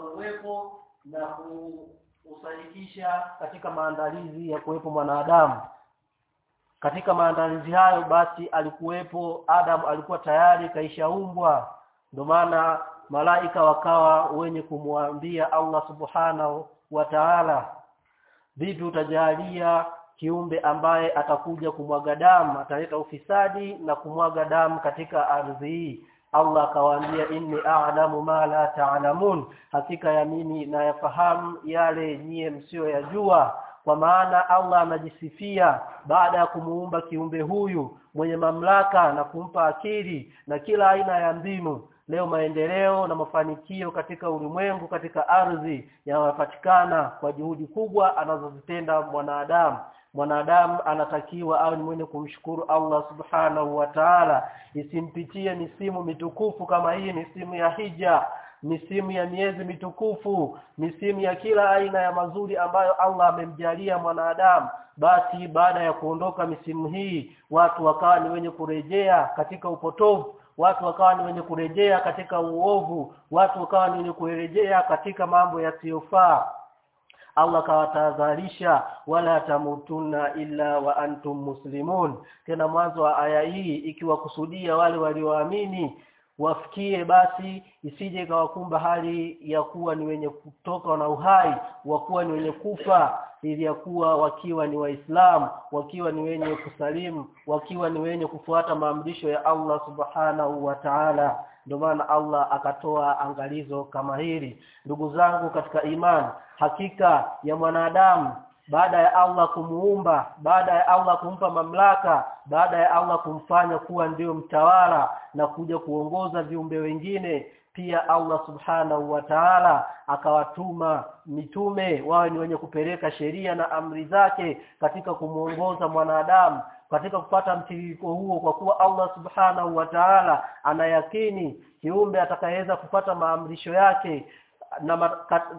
uwepo na kusadikisha katika maandalizi ya kuwepo mwanadamu. Katika maandalizi hayo basi alikuwepo Adam alikuwa tayari kaishaumbwa. Ndio maana malaika wakawa wenye kumwambia Allah subhanahu wa ta'ala vipi utajalia kiumbe ambaye atakuja kumwaga damu ataleta ufisadi na kumwaga damu katika ardhi hii Allah akawaambia inni a'lamu ma la ta'lamun. Hakika ya mimi nayafahamu yale nyie msio yajua kwa maana Allah anajisifia baada ya kumuumba kiumbe huyu mwenye mamlaka na kumpa akili na kila aina ya mbinu. Leo maendeleo na mafanikio katika ulimwengu katika ardhi yanapatikana kwa juhudi kubwa anazozitenda mwanadamu mwanadamu anatakiwa au ni mwenye kumshukuru Allah subhanahu wa ta'ala. Isimpitie misimu mitukufu kama hii misimu ya hija misimu ya miezi mitukufu misimu ya kila aina ya mazuri ambayo Allah amemjalia mwanadamu. Basi baada ya kuondoka misimu hii watu wakawa ni wenye kurejea katika upotovu watu wakawa ni wenye kurejea katika uovu watu wakawa ni wenye kurejea katika mambo yasiyofaa Allah kawatazalisha wala tamutuna illa wa antum muslimun. Tena mwanzo wa aya hii ikiwakusudia wale walioamini wafikie basi isije ikawakumba hali ya kuwa ni wenye kutoka na uhai wakuwa ni wenye kufa ili kuwa wakiwa ni waislamu wakiwa ni wenye kusalimu wakiwa ni wenye kufuata maamrisho ya Allah subhanahu wa ta'ala ndio maana Allah akatoa angalizo kama hili. Ndugu zangu katika imani hakika ya mwanadamu baada ya Allah kumuumba baada ya Allah kumpa mamlaka baada ya Allah kumfanya kuwa ndiyo mtawala na kuja kuongoza viumbe wengine pia Allah subhanahu wa ta'ala akawatuma mitume wawe ni wenye kupeleka sheria na amri zake katika kumuongoza mwanadamu katika kupata mtiririko huo kwa kuwa Allah subhanahu wa ta'ala anayakini kiumbe atakayeweza kupata maamrisho yake na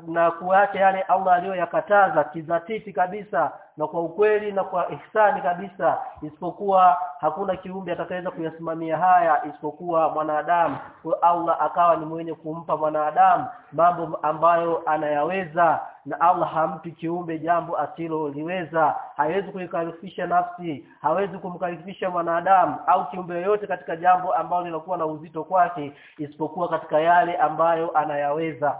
na kuacha yale Allah aliyoyakataza kizatiti kabisa na kwa ukweli na kwa ihsani kabisa isipokuwa hakuna kiumbe atakayeweza kuyasimamia haya isipokuwa mwanadamu. Allah akawa ni mwenye kumpa mwanadamu mambo ambayo anayaweza na Allah hampi kiumbe jambo asiloliweza. Hawezi kuikarifisha nafsi hawezi kumkarifisha mwanadamu au kiumbe yoyote katika jambo ambalo linakuwa na uzito kwake isipokuwa katika yale ambayo anayaweza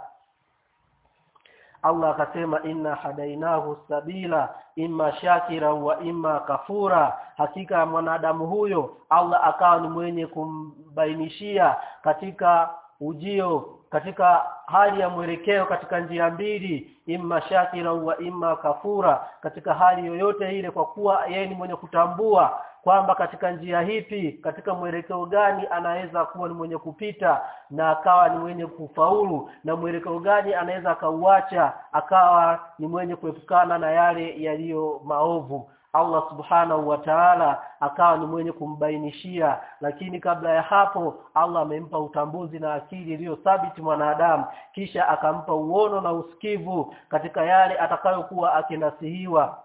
Allah akasema inna hadainahu sabila imma shakira wa imma kafura. Hakika mwanadamu huyo Allah akawa ni mwenye kumbainishia katika ujio katika hali ya mwelekeo katika njia mbili imma shakira wa imma kafura. Katika hali yoyote ile kwa kuwa yeye ni mwenye kutambua kwamba katika njia hipi katika mwelekeo gani anaweza kuwa ni mwenye kupita na akawa ni mwenye kufaulu na mwelekeo gani anaweza akauacha akawa ni mwenye kuepukana na yale yaliyo maovu Allah subhanahu wa ta'ala akawa ni mwenye kumbainishia. Lakini kabla ya hapo Allah amempa utambuzi na akili iliyo thabiti mwanadamu. Kisha akampa uono na usikivu katika yale atakayokuwa akinasihiwa.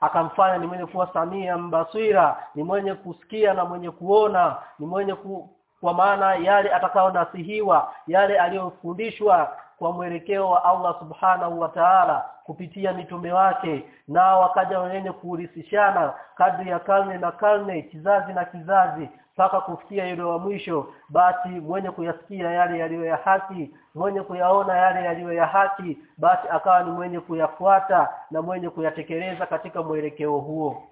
Akamfanya ni mwenye kuwa samia mbasira ni mwenye kusikia na mwenye kuona ni mwenye ku, kwa maana yale atakayonasihiwa yale aliyofundishwa kwa mwelekeo wa Allah subhanahu wa ta'ala kupitia mitume wake na wakaja wenye kuhurisishana kadri ya karne na karne kizazi na kizazi mpaka kufikia ile wa mwisho. Basi mwenye kuyasikia yale yaliyo ya haki mwenye kuyaona yale yaliyo ya haki basi akawa ni mwenye kuyafuata na mwenye kuyatekeleza katika mwelekeo huo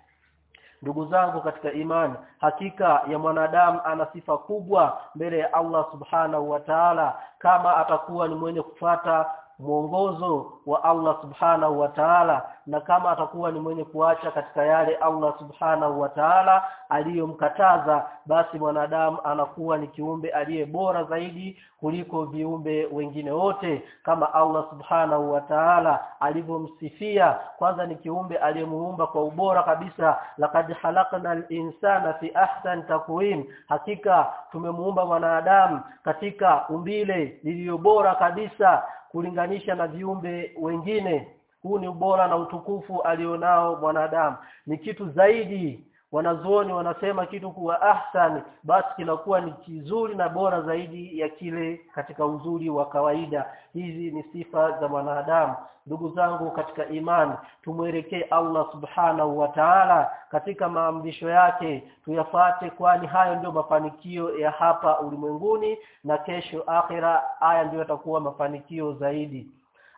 ndugu zangu katika imani hakika ya mwanadamu ana sifa kubwa mbele ya Allah subhanahu wa ta'ala. Kama atakuwa ni mwenye kufata mwongozo wa Allah subhanahu wa ta'ala na kama atakuwa ni mwenye kuacha katika yale Allah subhanahu wa ta'ala aliyomkataza basi mwanadamu anakuwa ni kiumbe aliye bora zaidi kuliko viumbe wengine wote. Kama Allah subhanahu wa ta'ala alivyomsifia kwanza ni kiumbe aliyemuumba kwa ubora kabisa. Laqad halaqna al-insana fi ahsan takwim hakika tumemuumba mwanadamu katika umbile lililo bora kabisa kulinganisha na viumbe wengine. Huu ni ubora na utukufu alionao mwanadamu. Ni kitu zaidi wanazuoni wanasema kitu kuwa ahsan basi kinakuwa ni kizuri na bora zaidi ya kile katika uzuri wa kawaida. Hizi ni sifa za mwanadamu. Ndugu zangu katika imani tumwelekee Allah subhanahu wa ta'ala katika maamrisho yake. Tuyafate kwani hayo ndio mafanikio ya hapa ulimwenguni na kesho akhira haya ndio yatakuwa mafanikio zaidi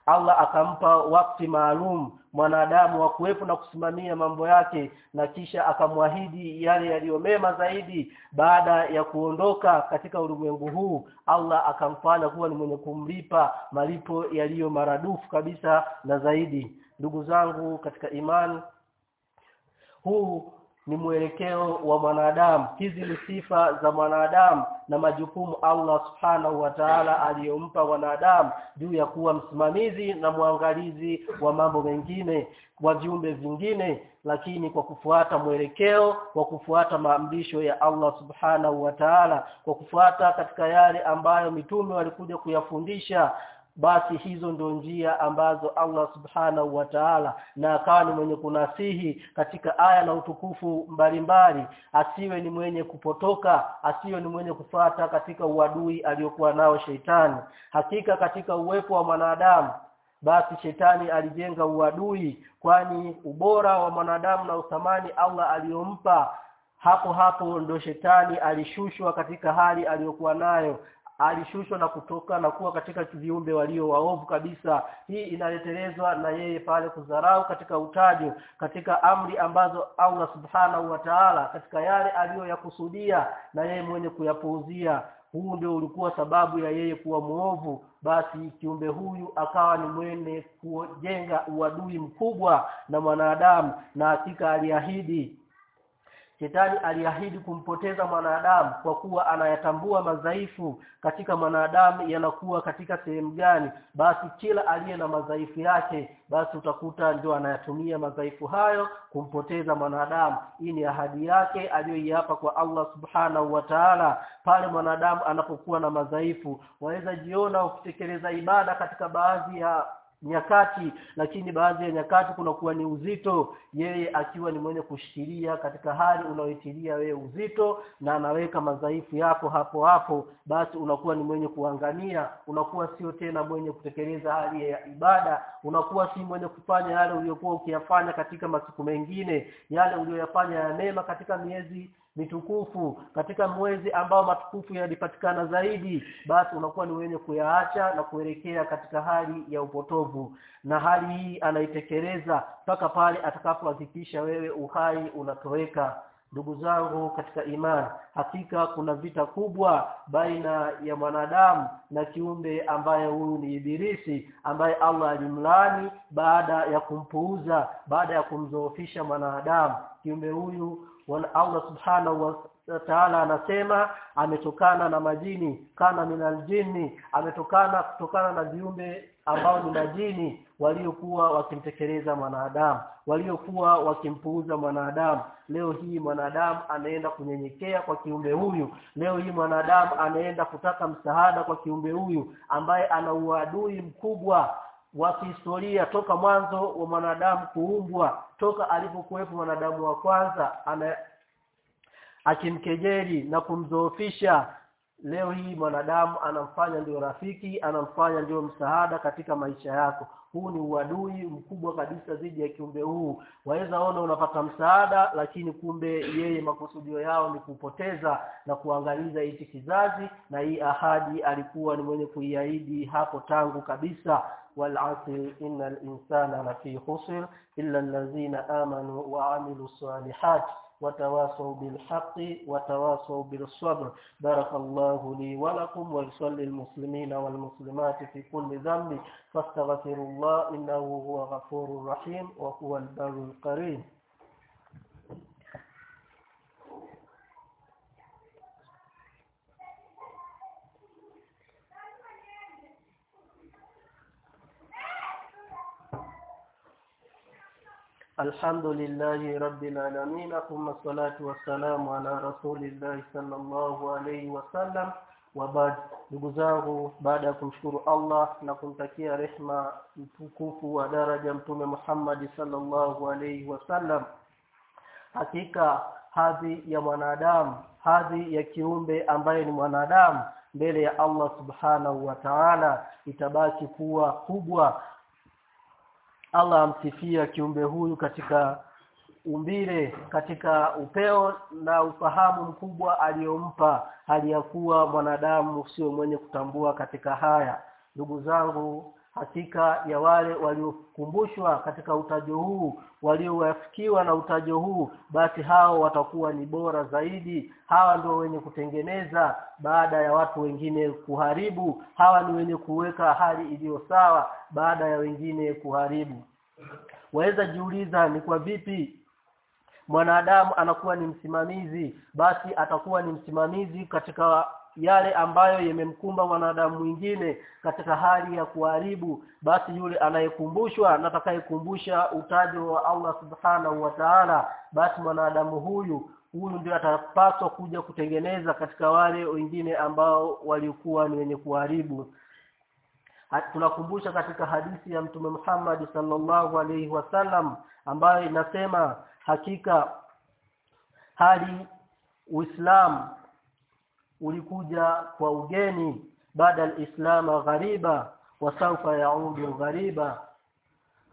Allah akampa wakati maalum mwanadamu wa kuwepo na kusimamia mambo yake na kisha akamwahidi yale yaliyo mema zaidi. Baada ya kuondoka katika ulimwengu huu Allah akamfanya kuwa ni mwenye kumlipa malipo yaliyo maradufu kabisa na zaidi. Ndugu zangu katika imani huu ni mwelekeo wa mwanadamu. Hizi ni sifa za mwanadamu na majukumu Allah subhanahu wa ta'ala aliyompa mwanadamu juu ya kuwa msimamizi na mwangalizi wa mambo mengine wa viumbe vingine lakini kwa kufuata mwelekeo kwa kufuata maamrisho ya Allah subhanahu wa ta'ala kwa kufuata katika yale ambayo mitume walikuja kuyafundisha basi hizo ndio njia ambazo Allah subhanahu wa ta'ala na akawa ni mwenye kunasihi katika aya na utukufu mbalimbali asiwe ni mwenye kupotoka asiwe ni mwenye kufata katika uadui aliyokuwa nao sheitani hakika katika uwepo wa mwanadamu basi shetani alijenga uadui kwani ubora wa mwanadamu na uthamani Allah aliyompa hapo hapo ndo shetani alishushwa katika hali aliyokuwa nayo alishushwa na kutoka na kuwa katika viumbe walio waovu kabisa. Hii inaletelezwa na yeye pale kudharau katika utajo katika amri ambazo Allah subhanahu wa ta'ala katika yale aliyoyakusudia na yeye mwenye kuyapuuzia. Huu ndio ulikuwa sababu ya yeye kuwa muovu basi kiumbe huyu akawa ni mwene kujenga uadui mkubwa na mwanadamu na hakika aliahidi Shetani aliahidi kumpoteza mwanadamu kwa kuwa anayatambua madhaifu katika mwanadamu yanakuwa katika sehemu gani. Basi kila aliye na madhaifu yake basi utakuta ndio anayatumia madhaifu hayo kumpoteza mwanadamu. Hii ni ahadi yake aliyoiapa kwa Allah subhanahu wa ta'ala. Pale mwanadamu anapokuwa na madhaifu waweza jiona ukitekeleza ibada katika baadhi ya nyakati lakini baadhi ya nyakati kuna kuwa ni uzito. Yeye akiwa ni mwenye kushikilia katika hali unaoitilia wewe uzito na anaweka madhaifu yako hapo hapo basi unakuwa ni mwenye kuangamia. Unakuwa sio tena mwenye kutekeleza hali ya ibada. Unakuwa si mwenye kufanya yale uliyokuwa ukiyafanya katika masiku mengine. Yale uliyoyafanya ya mema katika miezi mitukufu katika mwezi ambao matukufu yalipatikana zaidi basi unakuwa ni wenye kuyaacha na kuelekea katika hali ya upotovu. Na hali hii anaitekeleza mpaka pale atakapohakikisha wewe uhai unatoweka. Ndugu zangu katika imani hakika kuna vita kubwa baina ya mwanadamu na kiumbe ambaye huyu ni ibilisi ambaye Allah alimlani baada ya kumpuuza baada ya kumzoofisha mwanadamu. Kiumbe huyu Allah subhanahu wa ta'ala anasema ametokana na majini kana minal jini ametokana kutokana na viumbe ambao ni majini waliokuwa wakimtekeleza mwanadamu waliokuwa wakimpuuza mwanadamu. Leo hii mwanadamu anaenda kunyenyekea kwa kiumbe huyu. Leo hii mwanadamu anaenda kutaka msaada kwa kiumbe huyu ambaye ana uadui mkubwa wa kihistoria toka mwanzo wa mwanadamu kuumbwa toka alipokuwepo mwanadamu wa kwanza ana akimkejeli na kumdhoofisha. Leo hii mwanadamu anamfanya ndio rafiki anamfanya ndio msaada katika maisha yako huu ni uadui mkubwa kabisa dhidi ya kiumbe huu waweza ona unapata msaada lakini kumbe yeye makusudio yao ni kupoteza na kuangaliza hichi kizazi na hii ahadi alikuwa ni mwenye kuiahidi hapo tangu kabisa والعصر إن الإنسان لفي خسر إلا الذين آمنوا وعملوا الصالحات وتواصوا بالحق وتواصوا بالصبر. بارك الله لي ولكم ولصل المسلمين والمسلمات في كل ذنب. فاستغفروا الله إنه هو غفور رحيم وهو البر الكريم الحمد لله رب العالمين ثم الصلاة والسلام على رسول الله صلى الله عليه وسلم وبعد ndugu zangu baada ya kumshukuru Allah na kumtakia rehma mtukufu wa daraja mtume Muhammad sallallahu alaihi wasallam hakika hadhi ya mwanadamu hadhi ya kiumbe ambaye ni mwanadamu mbele ya Allah subhanahu wa ta'ala itabaki kuwa kubwa Allah amsifia kiumbe huyu katika umbile katika upeo na ufahamu mkubwa aliyompa hali ya kuwa mwanadamu sio mwenye kutambua katika haya. Ndugu zangu hakika ya wale waliokumbushwa katika utajo huu waliowafikiwa na utajo huu basi hao watakuwa ni bora zaidi. Hawa ndio wenye kutengeneza baada ya watu wengine kuharibu. Hawa ni wenye kuweka hali iliyo sawa baada ya wengine kuharibu. Waweza jiuliza ni kwa vipi mwanadamu anakuwa ni msimamizi? Basi atakuwa ni msimamizi katika yale ambayo yamemkumba mwanadamu mwingine katika hali ya kuharibu basi yule anayekumbushwa na atakayekumbusha utajo wa Allah subhanahu wa ta'ala basi mwanadamu huyu huyu ndio atapaswa kuja kutengeneza katika wale wengine ambao walikuwa ni wenye kuharibu. Tunakumbusha katika hadithi ya mtume Muhammad sallallahu alaihi wasallam ambayo inasema hakika hali Uislamu ulikuja kwa ugeni. Baada al-islam ghariba wa sawfa yaudu ghariba.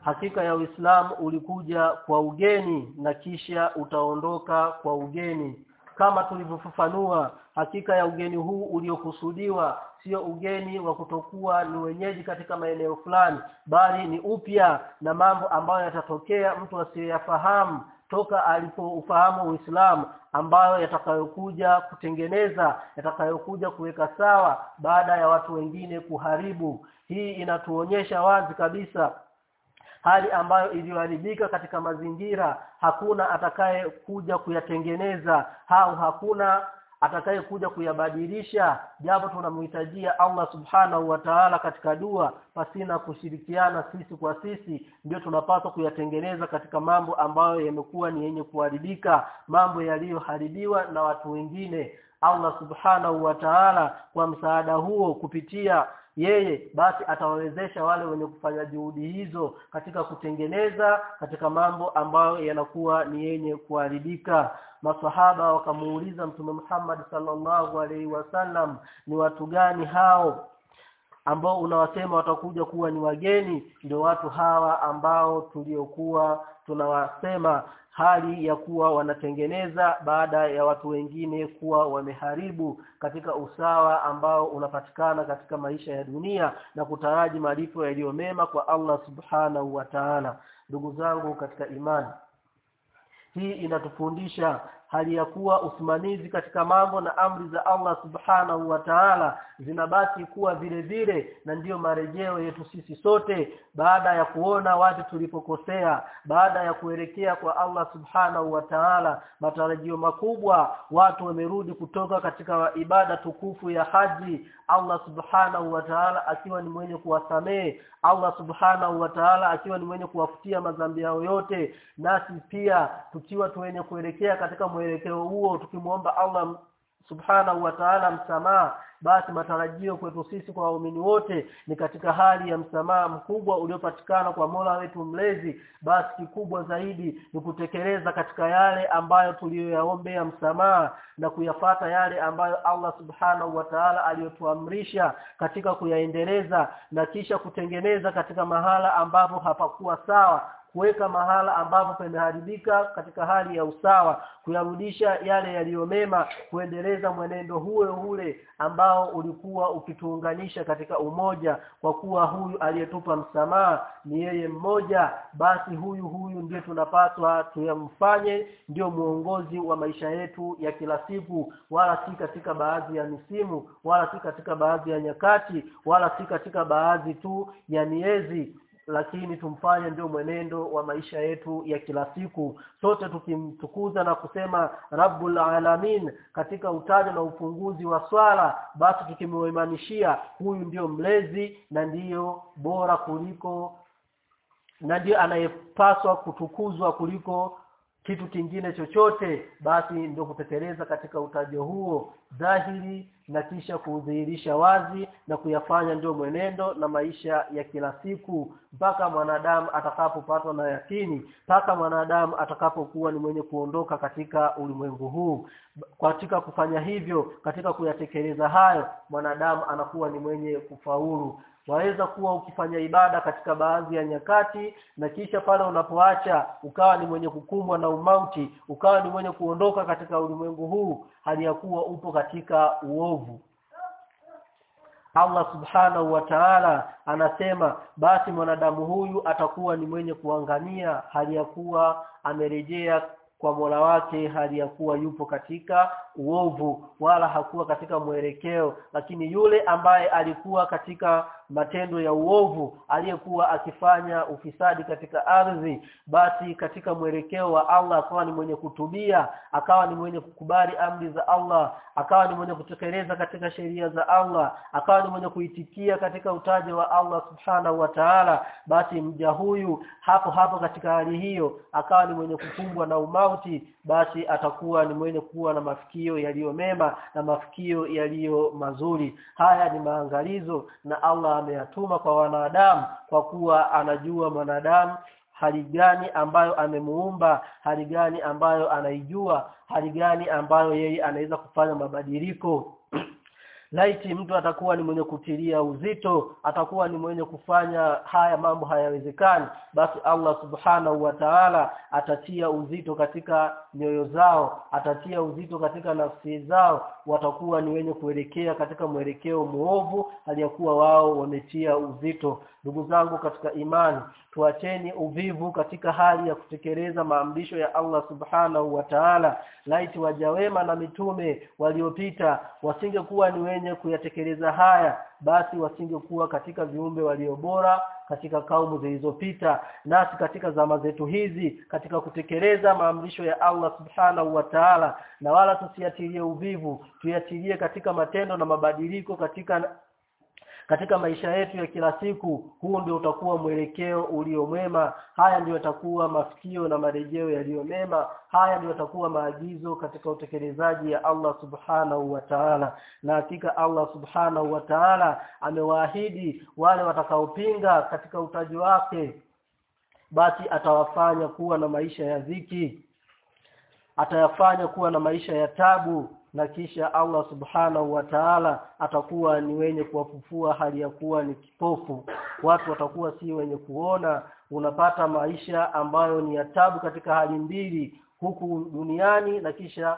Hakika ya Uislamu ulikuja kwa ugeni na kisha utaondoka kwa ugeni. Kama tulivyofafanua hakika ya ugeni huu uliokusudiwa sio ugeni wa kutokuwa ni wenyeji katika maeneo fulani bali ni upya na mambo ambayo yatatokea mtu asiyeyafahamu toka alipoufahamu Uislamu ambayo yatakayokuja kutengeneza yatakayokuja kuweka sawa baada ya watu wengine kuharibu. Hii inatuonyesha wazi kabisa hali ambayo iliyoharibika katika mazingira. Hakuna atakaye kuja kuyatengeneza au hakuna atakaye kuja kuyabadilisha japo tunamhitajia Allah subhanahu wa ta'ala katika dua pasina kushirikiana sisi kwa sisi ndio tunapaswa kuyatengeneza katika mambo ambayo yamekuwa ni yenye kuharibika mambo yaliyoharibiwa na watu wengine. Allah subhanahu wa ta'ala kwa msaada huo kupitia yeye basi atawawezesha wale wenye kufanya juhudi hizo katika kutengeneza katika mambo ambayo yanakuwa ni yenye kuharibika masahaba wakamuuliza mtume Muhammad sallallahu alaihi wasallam ni watu gani hao ambao unawasema watakuja kuwa ni wageni? Ndio watu hawa ambao tuliokuwa tunawasema hali ya kuwa wanatengeneza baada ya watu wengine kuwa wameharibu katika usawa ambao unapatikana katika maisha ya dunia na kutaraji malipo yaliyo mema kwa Allah subhanahu wa ta'ala. Ndugu zangu katika imani hii inatufundisha hali ya kuwa usimamizi katika mambo na amri za Allah subhanahu wa ta'ala zinabaki kuwa vile vile na ndiyo marejeo yetu sisi sote baada ya kuona watu tulipokosea baada ya kuelekea kwa Allah subhanahu wa ta'ala. Matarajio makubwa watu wamerudi kutoka katika ibada tukufu ya haji Allah subhanahu wa ta'ala akiwa ni mwenye kuwasamehe Allah subhanahu wa ta'ala akiwa ni mwenye kuwafutia madhambi yao yote. Nasi pia tukiwa tuwenye kuelekea katika mwelekeo huo tukimwomba Allah subhanahu wa ta'ala msamaha basi matarajio kwetu sisi kwa waumini wote ni katika hali ya msamaha mkubwa uliopatikana kwa Mola wetu mlezi. Basi kikubwa zaidi ni kutekeleza katika yale ambayo tuliyoyaombea msamaha na kuyafata yale ambayo Allah subhanahu wa ta'ala aliyotuamrisha katika kuyaendeleza na kisha kutengeneza katika mahala ambapo hapakuwa sawa kuweka mahala ambapo pameharibika katika hali ya usawa kuyarudisha yale yaliyomema kuendeleza mwenendo huo ule ambao ulikuwa ukituunganisha katika umoja kwa kuwa huyu aliyetupa msamaha ni yeye mmoja basi huyu huyu ndiye tunapaswa tuyamfanye ndio muongozi wa maisha yetu ya kila siku wala si katika baadhi ya misimu wala si katika baadhi ya nyakati wala si katika baadhi tu ya miezi lakini tumfanye ndio mwenendo wa maisha yetu ya kila siku. Sote tukimtukuza na kusema rabbul alamin katika utajo na ufunguzi wa swala basi tukimuimanishia huyu ndio mlezi na ndiyo bora kuliko na ndiyo anayepaswa kutukuzwa kuliko kitu kingine chochote basi ndio kutekeleza katika utajo huo dhahiri na kisha kudhihirisha wazi na kuyafanya ndio mwenendo na maisha ya kila siku mpaka mwanadamu atakapopatwa na yakini mpaka mwanadamu atakapokuwa ni mwenye kuondoka katika ulimwengu huu. Katika kufanya hivyo katika kuyatekeleza hayo mwanadamu anakuwa ni mwenye kufaulu waweza kuwa ukifanya ibada katika baadhi ya nyakati na kisha pale unapoacha ukawa ni mwenye kukumbwa na umauti ukawa ni mwenye kuondoka katika ulimwengu huu hali ya kuwa upo katika uovu. Allah subhanahu wa ta'ala anasema basi mwanadamu huyu atakuwa ni mwenye kuangamia hali ya kuwa amerejea kwa Mola wake hali ya kuwa yupo katika uovu wala hakuwa katika mwelekeo lakini yule ambaye alikuwa katika matendo ya uovu aliyekuwa akifanya ufisadi katika ardhi basi katika mwelekeo wa Allah akawa ni mwenye kutubia akawa ni mwenye kukubali amri za Allah akawa ni mwenye kutekeleza katika sheria za Allah akawa ni mwenye kuitikia katika utaje wa Allah subhanahu wa ta'ala basi mja huyu hapo hapo katika hali hiyo akawa ni mwenye kukumbwa na umauti basi atakuwa ni mwenye kuwa na mafikio yaliyo mema na mafikio yaliyo mazuri. Haya ni maangalizo na Allah ameyatuma kwa wanadamu kwa kuwa anajua mwanadamu hali gani ambayo amemuumba hali gani ambayo anaijua hali gani ambayo yeye anaweza kufanya mabadiliko laiti mtu atakuwa ni mwenye kutilia uzito atakuwa ni mwenye kufanya haya mambo hayawezekani basi Allah subhanahu wa ta'ala atatia uzito katika nyoyo zao atatia uzito katika nafsi zao. Watakuwa ni wenye kuelekea katika mwelekeo muovu aliyakuwa wao wametia uzito. Ndugu zangu katika imani tuacheni uvivu katika hali ya kutekeleza maamrisho ya Allah subhanahu wa ta'ala. Laiti wajawema na mitume waliopita wasingekuwa ni wenye kuyatekeleza haya basi wasingekuwa katika viumbe walio bora katika kaumu zilizopita. Nasi katika zama zetu hizi katika kutekeleza maamrisho ya Allah subhanahu wa ta'ala na wala tusiatilie uvivu tuyatilie katika matendo na mabadiliko katika katika maisha yetu ya kila siku huu ndio utakuwa mwelekeo ulio mwema. Haya ndio yatakuwa mafikio na marejeo yaliyo mema. Haya ndio yatakuwa maagizo katika utekelezaji ya Allah subhanahu wa ta'ala. Na hakika Allah subhanahu wa ta'ala amewaahidi wale watakaopinga katika utaji wake basi atawafanya kuwa na maisha ya ziki atayafanya kuwa na maisha ya tabu na kisha Allah subhanahu wa ta'ala atakuwa ni wenye kuwafufua hali ya kuwa ni kipofu. Watu watakuwa si wenye kuona. Unapata maisha ambayo ni ya tabu katika hali mbili huku duniani na kisha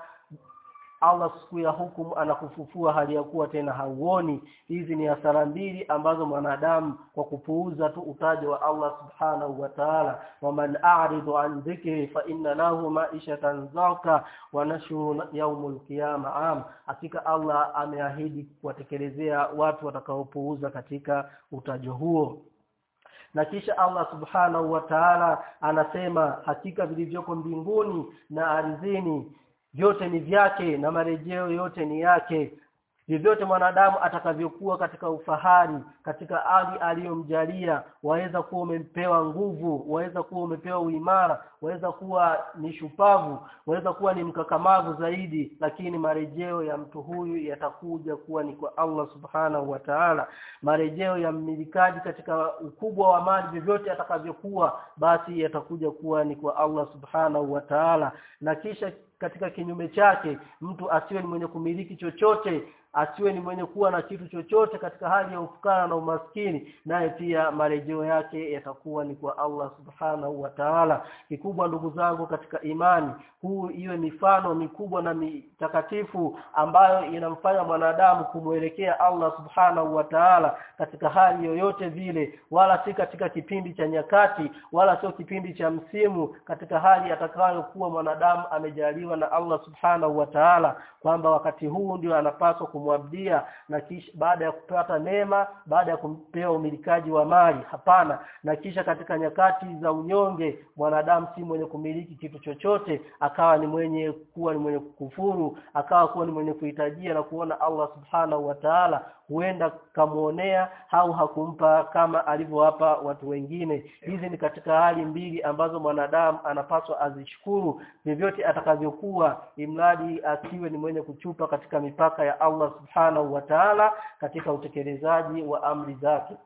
Allah siku ya hukumu anakufufua hali ya kuwa tena hauoni. Hizi ni hasara mbili ambazo mwanadamu kwa kupuuza tu utajo wa Allah subhanahu wa ta'ala. Waman a'ridu an dhikri fa inna lahu ma'ishatan zaka wa nashuru yawmul qiyama. Am hakika Allah ameahidi kuwatekelezea watu watakaopuuza katika utajo huo. Na kisha Allah subhanahu wa ta'ala anasema hakika vilivyoko mbinguni na ardhini vyote ni vyake na marejeo yote ni yake. Vyovyote mwanadamu atakavyokuwa katika ufahari katika hali aliyomjalia waweza kuwa umempewa nguvu waweza kuwa umepewa uimara waweza kuwa ni shupavu waweza kuwa ni mkakamavu zaidi lakini marejeo ya mtu huyu yatakuja kuwa ni kwa Allah subhanahu wa ta'ala. Marejeo ya mmilikaji katika ukubwa wa mali vyovyote atakavyokuwa basi yatakuja kuwa ni kwa Allah subhanahu wa ta'ala. Na kisha katika kinyume chake mtu asiwe ni mwenye kumiliki chochote asiwe ni mwenye kuwa na kitu chochote katika hali ya ufukara na umaskini naye pia marejeo yake yatakuwa ni kwa Allah subhanahu wa ta'ala. Kikubwa ndugu zangu katika imani huu iwe mifano mikubwa na mitakatifu ambayo inamfanya mwanadamu kumwelekea Allah subhanahu wa ta'ala katika hali yoyote vile wala si katika kipindi cha nyakati wala sio kipindi cha msimu katika hali atakayokuwa mwanadamu amejaliwa na Allah subhanahu wa ta'ala kwamba wakati huu ndio anapaswa kumwabdia na kisha baada ya kupata neema baada ya kumpewa umilikaji wa mali. Hapana. Na kisha katika nyakati za unyonge mwanadamu si mwenye kumiliki kitu chochote akawa ni mwenye kuwa ni mwenye kukufuru akawa kuwa ni mwenye kuhitajia na kuona Allah subhanahu wa ta'ala huenda kamuonea au hakumpa kama alivyowapa watu wengine. Hizi ni katika hali mbili ambazo mwanadamu anapaswa azishukuru vyovyote atakavyokuwa imradi asiwe ni mwenye kuchupa katika mipaka ya Allah subhanahu wa ta'ala katika utekelezaji wa amri zake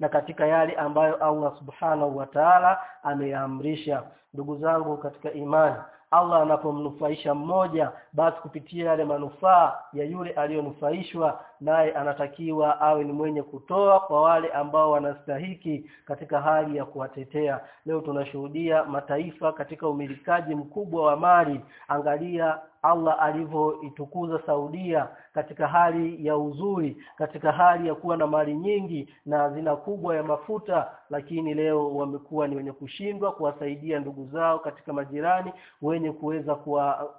na katika yale ambayo Allah subhanahu wa ta'ala ameamrisha ndugu zangu katika imani Allah anapomnufaisha mmoja basi kupitia yale manufaa ya yule aliyonufaishwa naye anatakiwa awe ni mwenye kutoa kwa wale ambao wanastahiki katika hali ya kuwatetea. Leo tunashuhudia mataifa katika umilikaji mkubwa wa mali. Angalia Allah alivyoitukuza Saudia katika hali ya uzuri katika hali ya kuwa na mali nyingi na hazina kubwa ya mafuta lakini leo wamekuwa ni wenye kushindwa kuwasaidia ndugu zao katika majirani wenye kuweza kuwa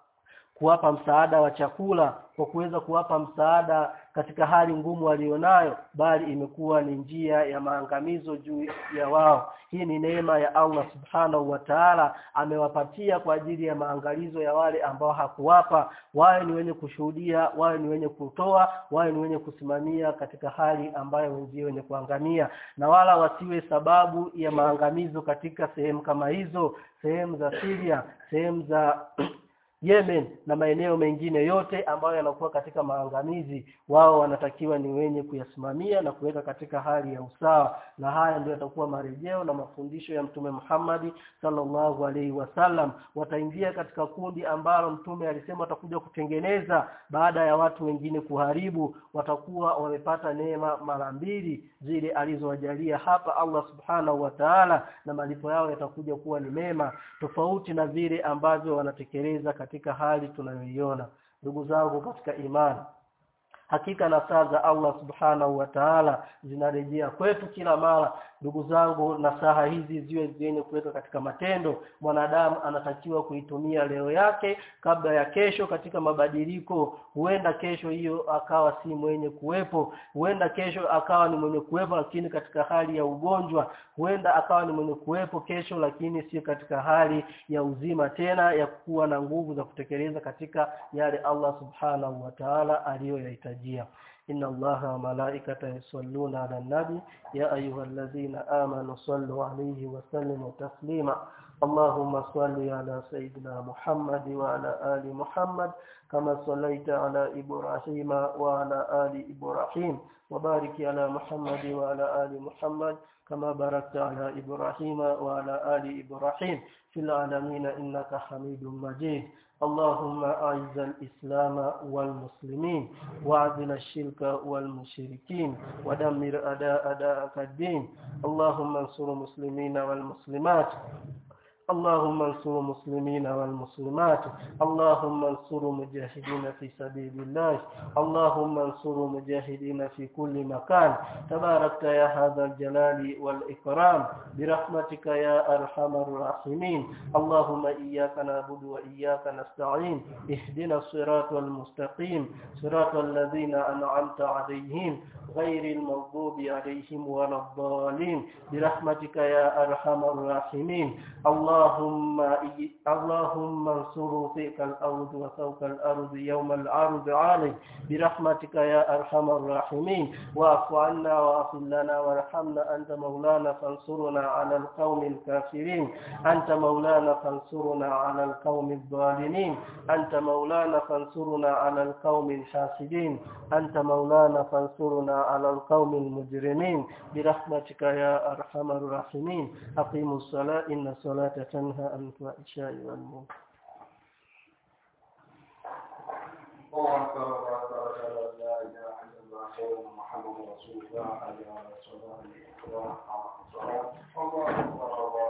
kuwapa msaada wa chakula kwa kuweza kuwapa msaada katika hali ngumu walionayo bali imekuwa ni njia ya maangamizo juu ya wao. Hii ni neema ya Allah subhanahu wa ta'ala amewapatia kwa ajili ya maangalizo ya wale ambao hakuwapa. Wawe ni wenye kushuhudia wawe ni wenye kutoa wawe ni wenye kusimamia katika hali ambayo wenzio wenye kuangamia. Na wala wasiwe sababu ya maangamizo katika sehemu kama hizo sehemu za Syria sehemu za Yemen na maeneo mengine yote ambayo yanakuwa katika maangamizi wao wanatakiwa ni wenye kuyasimamia na kuweka katika hali ya usawa. Na haya ndio yatakuwa marejeo na mafundisho ya mtume Muhammad sallallahu alaihi wasallam wataingia katika kundi ambalo mtume alisema watakuja kutengeneza. Baada ya watu wengine kuharibu watakuwa wamepata neema mara mbili zile alizowajalia hapa Allah subhanahu wa ta'ala na malipo yao yatakuja kuwa ni mema tofauti na vile ambavyo wanatekeleza katika hali tunayoiona. Ndugu zangu katika imani hakika na saa za Allah subhanahu wa ta'ala zinarejea kwetu kila mara. Ndugu zangu na saha hizi ziwe zenye kuweka katika matendo. Mwanadamu anatakiwa kuitumia leo yake kabla ya kesho katika mabadiliko. Huenda kesho hiyo akawa si mwenye kuwepo. Huenda kesho akawa ni mwenye kuwepo lakini katika hali ya ugonjwa. Huenda akawa ni mwenye kuwepo kesho lakini si katika hali ya uzima tena ya kuwa na nguvu za kutekeleza katika yale Allah subhanahu wa ta'ala aliyoyahitajia إن الله وملائكته يصلون على النبي. يا أيها الذين آمنوا صلوا عليه وسلموا تسليما. اللهم صل على سيدنا محمد وعلى آل محمد كما صليت على إبراهيم وعلى آل إبراهيم. وبارك على محمد وعلى آل محمد كما باركت على إبراهيم وعلى آل إبراهيم. في العالمين إنك حميد مجيد. اللهم أعز الإسلام والمسلمين وأذل الشرك والمشركين ودمر أداء أداءك الدين. اللهم انصر المسلمين والمسلمات. اللهم انصر المسلمين والمسلمات. اللهم انصر مجاهدين في سبيل الله. اللهم انصر مجاهدين في كل مكان. تباركت يا هذا الجلال والإكرام. برحمتك يا أرحم الراحمين. اللهم إياك نعبد وإياك نستعين. اهدنا الصراط المستقيم. صراط الذين أنعمت عليهم. غير المغضوب عليهم ولا الضالين. برحمتك يا أرحم الراحمين. اللهم اللهم انصر فيك الأرض وفوق الأرض يوم العرض عليك. برحمتك يا أرحم الراحمين. واعف عنا واغفر لنا وارحمنا. أنت مولانا فانصرنا على القوم الكافرين. أنت مولانا فانصرنا على القوم الظالمين. أنت مولانا فانصرنا على القوم الحاسدين. أنت مولانا فانصرنا على القوم المجرمين. برحمتك يا أرحم الراحمين. أقيموا الصلاة إن الصلاة تنهى عن الفحشاء والمنكر. الله أكبر. الله أكبر لا إله إلا الله محمد رسول الله عليه وصحبه وسلم الله أكبر الله